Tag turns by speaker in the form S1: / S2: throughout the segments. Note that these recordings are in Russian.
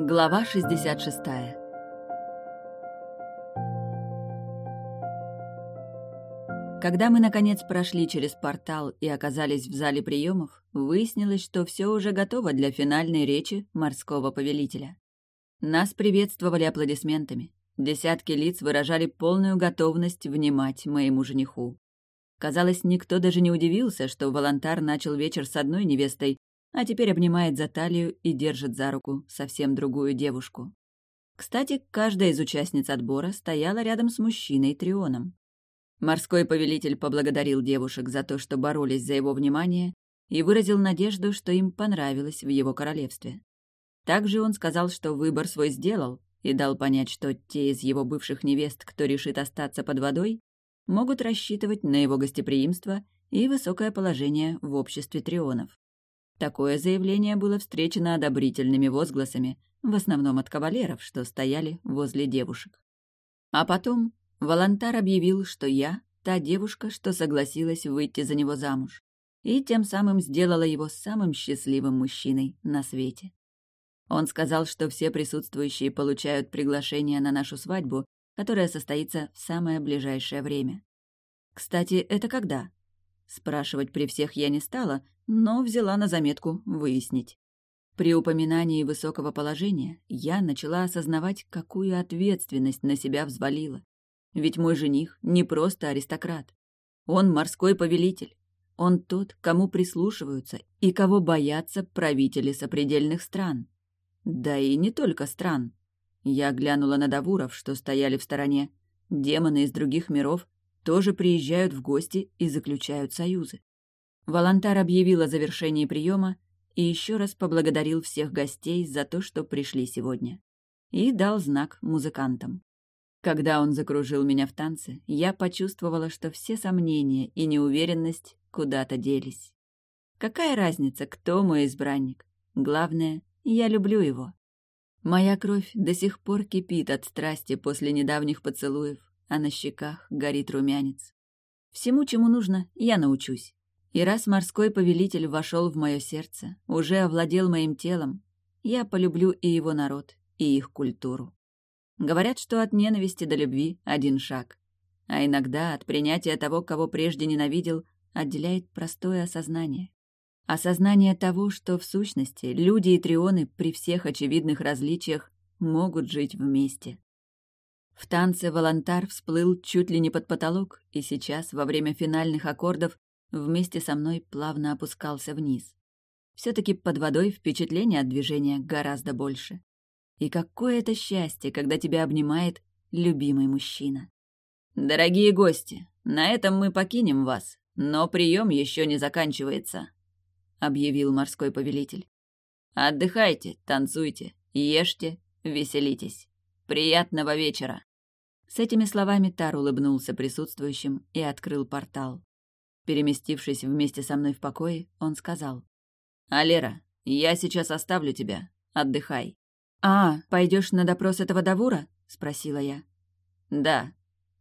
S1: Глава 66 Когда мы, наконец, прошли через портал и оказались в зале приемов, выяснилось, что все уже готово для финальной речи морского повелителя. Нас приветствовали аплодисментами. Десятки лиц выражали полную готовность внимать моему жениху. Казалось, никто даже не удивился, что Волонтар начал вечер с одной невестой, а теперь обнимает за талию и держит за руку совсем другую девушку. Кстати, каждая из участниц отбора стояла рядом с мужчиной Трионом. Морской повелитель поблагодарил девушек за то, что боролись за его внимание, и выразил надежду, что им понравилось в его королевстве. Также он сказал, что выбор свой сделал, и дал понять, что те из его бывших невест, кто решит остаться под водой, могут рассчитывать на его гостеприимство и высокое положение в обществе трионов. Такое заявление было встречено одобрительными возгласами, в основном от кавалеров, что стояли возле девушек. А потом Волонтар объявил, что я — та девушка, что согласилась выйти за него замуж, и тем самым сделала его самым счастливым мужчиной на свете. Он сказал, что все присутствующие получают приглашение на нашу свадьбу, которая состоится в самое ближайшее время. «Кстати, это когда?» Спрашивать при всех я не стала, но взяла на заметку выяснить. При упоминании высокого положения я начала осознавать, какую ответственность на себя взвалила. Ведь мой жених не просто аристократ. Он морской повелитель. Он тот, кому прислушиваются и кого боятся правители сопредельных стран. Да и не только стран. Я глянула на Давуров, что стояли в стороне. Демоны из других миров тоже приезжают в гости и заключают союзы. Волонтар объявил о завершении приема и еще раз поблагодарил всех гостей за то, что пришли сегодня. И дал знак музыкантам. Когда он закружил меня в танце, я почувствовала, что все сомнения и неуверенность куда-то делись. Какая разница, кто мой избранник? Главное, я люблю его. Моя кровь до сих пор кипит от страсти после недавних поцелуев, а на щеках горит румянец. Всему, чему нужно, я научусь. И раз морской повелитель вошел в мое сердце, уже овладел моим телом, я полюблю и его народ, и их культуру. Говорят, что от ненависти до любви один шаг. А иногда от принятия того, кого прежде ненавидел, отделяет простое осознание. Осознание того, что в сущности люди и трионы при всех очевидных различиях могут жить вместе. В танце волонтар всплыл чуть ли не под потолок, и сейчас, во время финальных аккордов, вместе со мной плавно опускался вниз. все таки под водой впечатление от движения гораздо больше. И какое это счастье, когда тебя обнимает любимый мужчина. «Дорогие гости, на этом мы покинем вас, но прием еще не заканчивается», — объявил морской повелитель. «Отдыхайте, танцуйте, ешьте, веселитесь. Приятного вечера!» С этими словами Тар улыбнулся присутствующим и открыл портал. Переместившись вместе со мной в покое, он сказал. «Алера, я сейчас оставлю тебя. Отдыхай. «А, пойдешь на допрос этого Давура?» — спросила я. «Да».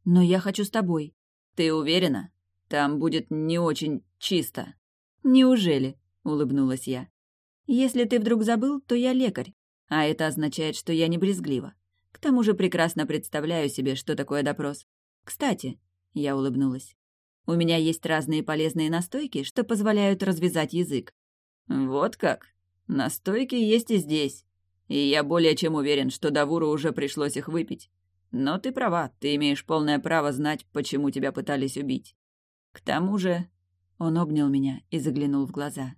S1: «Но я хочу с тобой». «Ты уверена? Там будет не очень чисто». «Неужели?» — улыбнулась я. «Если ты вдруг забыл, то я лекарь, а это означает, что я не брезглива. К тому же прекрасно представляю себе, что такое допрос. Кстати, я улыбнулась. У меня есть разные полезные настойки, что позволяют развязать язык. Вот как? Настойки есть и здесь. И я более чем уверен, что Давуру уже пришлось их выпить. Но ты права, ты имеешь полное право знать, почему тебя пытались убить. К тому же...» Он обнял меня и заглянул в глаза.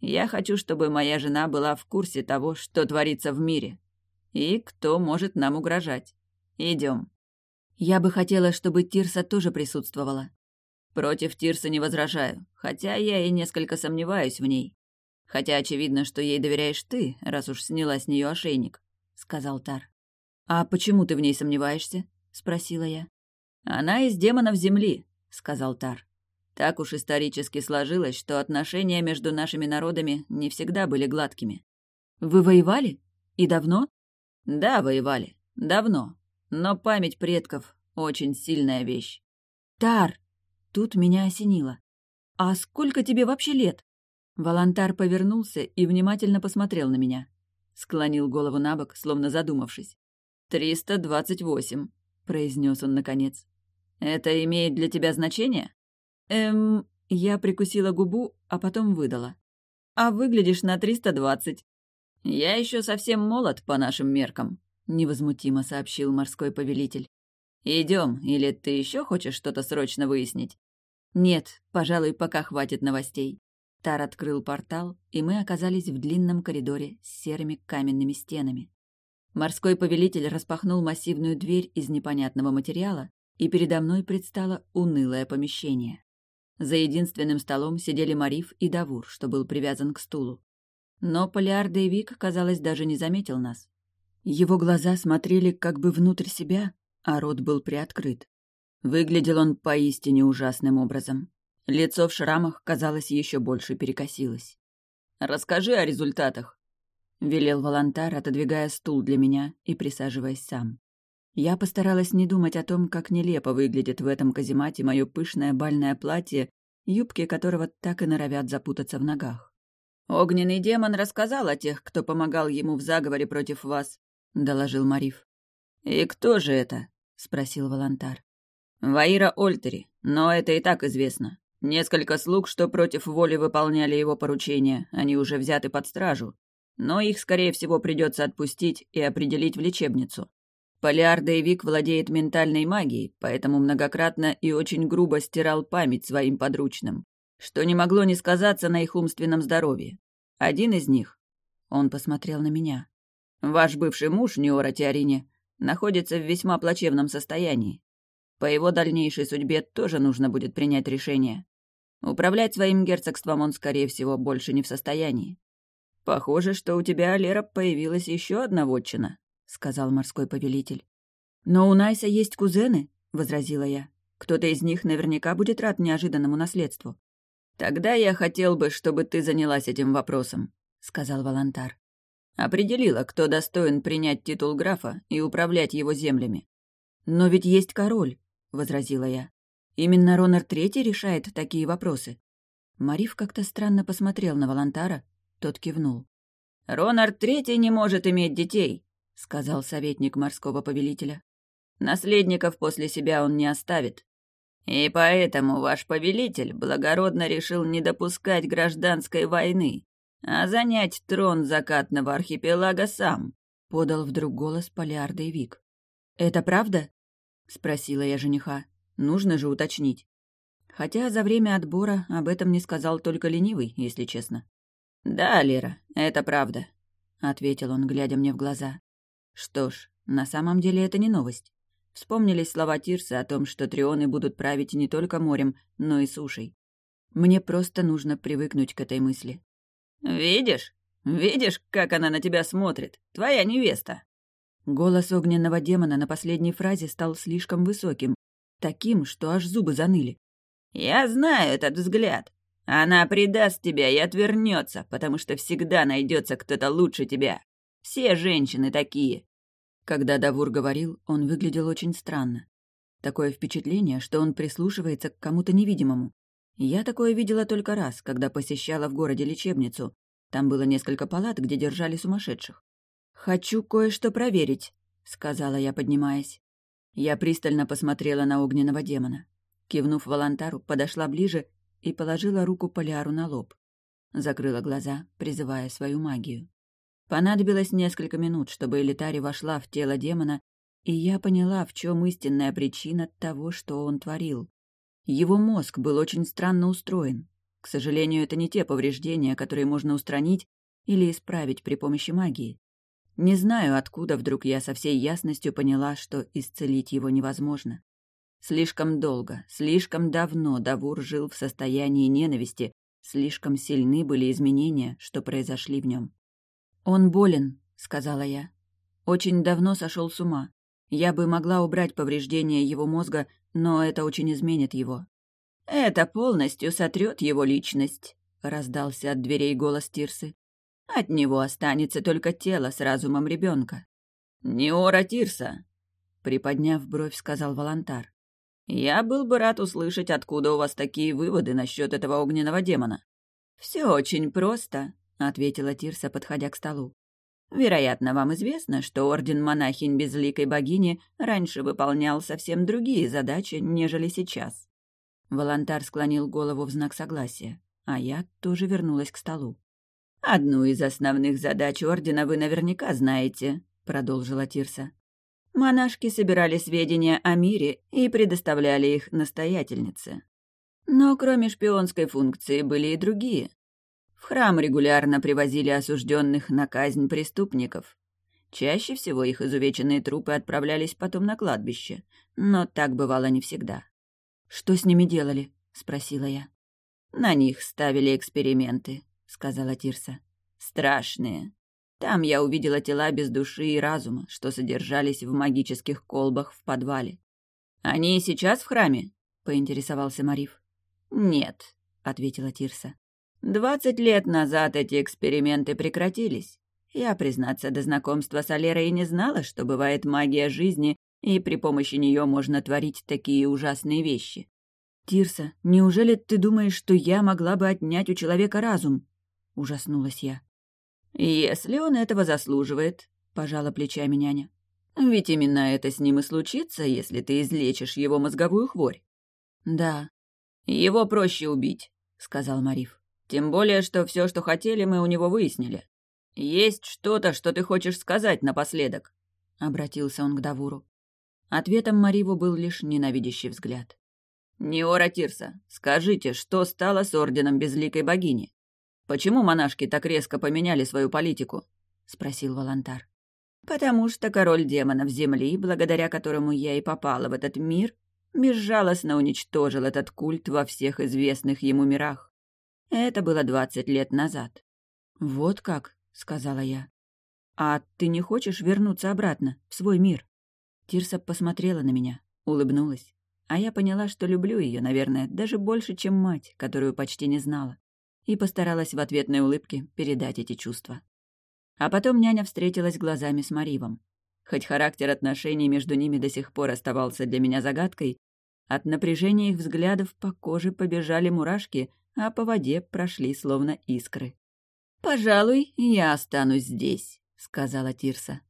S1: «Я хочу, чтобы моя жена была в курсе того, что творится в мире. И кто может нам угрожать. Идем. Я бы хотела, чтобы Тирса тоже присутствовала. Против Тирса не возражаю, хотя я и несколько сомневаюсь в ней. Хотя очевидно, что ей доверяешь ты, раз уж сняла с нее ошейник», — сказал Тар. «А почему ты в ней сомневаешься?» — спросила я. «Она из демонов Земли», — сказал Тар. «Так уж исторически сложилось, что отношения между нашими народами не всегда были гладкими». «Вы воевали? И давно?» «Да, воевали. Давно. Но память предков — очень сильная вещь». «Тар!» Тут меня осенило. «А сколько тебе вообще лет?» Волонтар повернулся и внимательно посмотрел на меня. — склонил голову на бок, словно задумавшись. «Триста двадцать восемь», — произнес он наконец. «Это имеет для тебя значение?» «Эм...» Я прикусила губу, а потом выдала. «А выглядишь на триста двадцать». «Я еще совсем молод по нашим меркам», — невозмутимо сообщил морской повелитель. Идем, или ты еще хочешь что-то срочно выяснить? Нет, пожалуй, пока хватит новостей. Тар открыл портал, и мы оказались в длинном коридоре с серыми каменными стенами. Морской повелитель распахнул массивную дверь из непонятного материала, и передо мной предстало унылое помещение. За единственным столом сидели Мариф и Давур, что был привязан к стулу. Но Полиар Дейвик, казалось, даже не заметил нас. Его глаза смотрели как бы внутрь себя, а рот был приоткрыт. Выглядел он поистине ужасным образом. Лицо в шрамах, казалось, еще больше перекосилось. «Расскажи о результатах», — велел Волонтар, отодвигая стул для меня и присаживаясь сам. Я постаралась не думать о том, как нелепо выглядит в этом каземате мое пышное бальное платье, юбки которого так и норовят запутаться в ногах. «Огненный демон рассказал о тех, кто помогал ему в заговоре против вас», — доложил Мариф. «И кто же это?» — спросил Волонтар. «Ваира Ольтери, но это и так известно. Несколько слуг, что против воли выполняли его поручения, они уже взяты под стражу, но их, скорее всего, придется отпустить и определить в лечебницу. Полиар Дейвик владеет ментальной магией, поэтому многократно и очень грубо стирал память своим подручным, что не могло не сказаться на их умственном здоровье. Один из них, он посмотрел на меня, ваш бывший муж, Неора Теорине, находится в весьма плачевном состоянии. По его дальнейшей судьбе тоже нужно будет принять решение. Управлять своим герцогством он, скорее всего, больше не в состоянии. «Похоже, что у тебя, Лера, появилась еще одна вотчина», — сказал морской повелитель. «Но у Найса есть кузены», — возразила я. «Кто-то из них наверняка будет рад неожиданному наследству». «Тогда я хотел бы, чтобы ты занялась этим вопросом», — сказал Волонтар. Определила, кто достоин принять титул графа и управлять его землями. «Но ведь есть король», — возразила я. «Именно Ронар Третий решает такие вопросы». Мариф как-то странно посмотрел на Волонтара, тот кивнул. «Ронар Третий не может иметь детей», — сказал советник морского повелителя. «Наследников после себя он не оставит. И поэтому ваш повелитель благородно решил не допускать гражданской войны, а занять трон закатного архипелага сам», — подал вдруг голос Полиарда и Вик. «Это правда?» — спросила я жениха. «Нужно же уточнить». Хотя за время отбора об этом не сказал только ленивый, если честно. «Да, Лера, это правда», — ответил он, глядя мне в глаза. «Что ж, на самом деле это не новость. Вспомнились слова Тирса о том, что трионы будут править не только морем, но и сушей. Мне просто нужно привыкнуть к этой мысли. «Видишь? Видишь, как она на тебя смотрит? Твоя невеста!» Голос огненного демона на последней фразе стал слишком высоким, таким, что аж зубы заныли. «Я знаю этот взгляд. Она предаст тебя и отвернется, потому что всегда найдется кто-то лучше тебя. Все женщины такие». Когда Давур говорил, он выглядел очень странно. Такое впечатление, что он прислушивается к кому-то невидимому. Я такое видела только раз, когда посещала в городе лечебницу. Там было несколько палат, где держали сумасшедших. «Хочу кое-что проверить», — сказала я, поднимаясь. Я пристально посмотрела на огненного демона. Кивнув Волонтару, подошла ближе и положила руку Поляру на лоб. Закрыла глаза, призывая свою магию. Понадобилось несколько минут, чтобы Элитари вошла в тело демона, и я поняла, в чем истинная причина того, что он творил. Его мозг был очень странно устроен. К сожалению, это не те повреждения, которые можно устранить или исправить при помощи магии. Не знаю, откуда вдруг я со всей ясностью поняла, что исцелить его невозможно. Слишком долго, слишком давно Давур жил в состоянии ненависти, слишком сильны были изменения, что произошли в нем. «Он болен», — сказала я. «Очень давно сошел с ума. Я бы могла убрать повреждения его мозга, но это очень изменит его. «Это полностью сотрет его личность», — раздался от дверей голос Тирсы. «От него останется только тело с разумом ребенка». «Неора Тирса», — приподняв бровь, сказал Волонтар. «Я был бы рад услышать, откуда у вас такие выводы насчет этого огненного демона». «Все очень просто», — ответила Тирса, подходя к столу. Вероятно, вам известно, что Орден Монахинь Безликой Богини раньше выполнял совсем другие задачи, нежели сейчас. Волонтар склонил голову в знак согласия, а я тоже вернулась к столу. «Одну из основных задач Ордена вы наверняка знаете», — продолжила Тирса. «Монашки собирали сведения о мире и предоставляли их настоятельнице. Но кроме шпионской функции были и другие. В храм регулярно привозили осужденных на казнь преступников. Чаще всего их изувеченные трупы отправлялись потом на кладбище, но так бывало не всегда. «Что с ними делали?» — спросила я. «На них ставили эксперименты», — сказала Тирса. «Страшные. Там я увидела тела без души и разума, что содержались в магических колбах в подвале. Они сейчас в храме?» — поинтересовался Мариф. «Нет», — ответила Тирса. «Двадцать лет назад эти эксперименты прекратились. Я, признаться, до знакомства с Алерой не знала, что бывает магия жизни, и при помощи нее можно творить такие ужасные вещи. «Тирса, неужели ты думаешь, что я могла бы отнять у человека разум?» — ужаснулась я. «Если он этого заслуживает», — пожала плечами няня. «Ведь именно это с ним и случится, если ты излечишь его мозговую хворь». «Да». «Его проще убить», — сказал Мариф. «Тем более, что все, что хотели, мы у него выяснили. Есть что-то, что ты хочешь сказать напоследок?» — обратился он к Давуру. Ответом Мариву был лишь ненавидящий взгляд. «Неора Тирса, скажите, что стало с Орденом Безликой Богини? Почему монашки так резко поменяли свою политику?» — спросил Волонтар. «Потому что король демонов Земли, благодаря которому я и попала в этот мир, безжалостно уничтожил этот культ во всех известных ему мирах. Это было двадцать лет назад». «Вот как», — сказала я. «А ты не хочешь вернуться обратно, в свой мир?» Тирса посмотрела на меня, улыбнулась. А я поняла, что люблю ее, наверное, даже больше, чем мать, которую почти не знала, и постаралась в ответной улыбке передать эти чувства. А потом няня встретилась глазами с Маривом. Хоть характер отношений между ними до сих пор оставался для меня загадкой, от напряжения их взглядов по коже побежали мурашки, а по воде прошли словно искры. «Пожалуй, я останусь здесь», — сказала Тирса.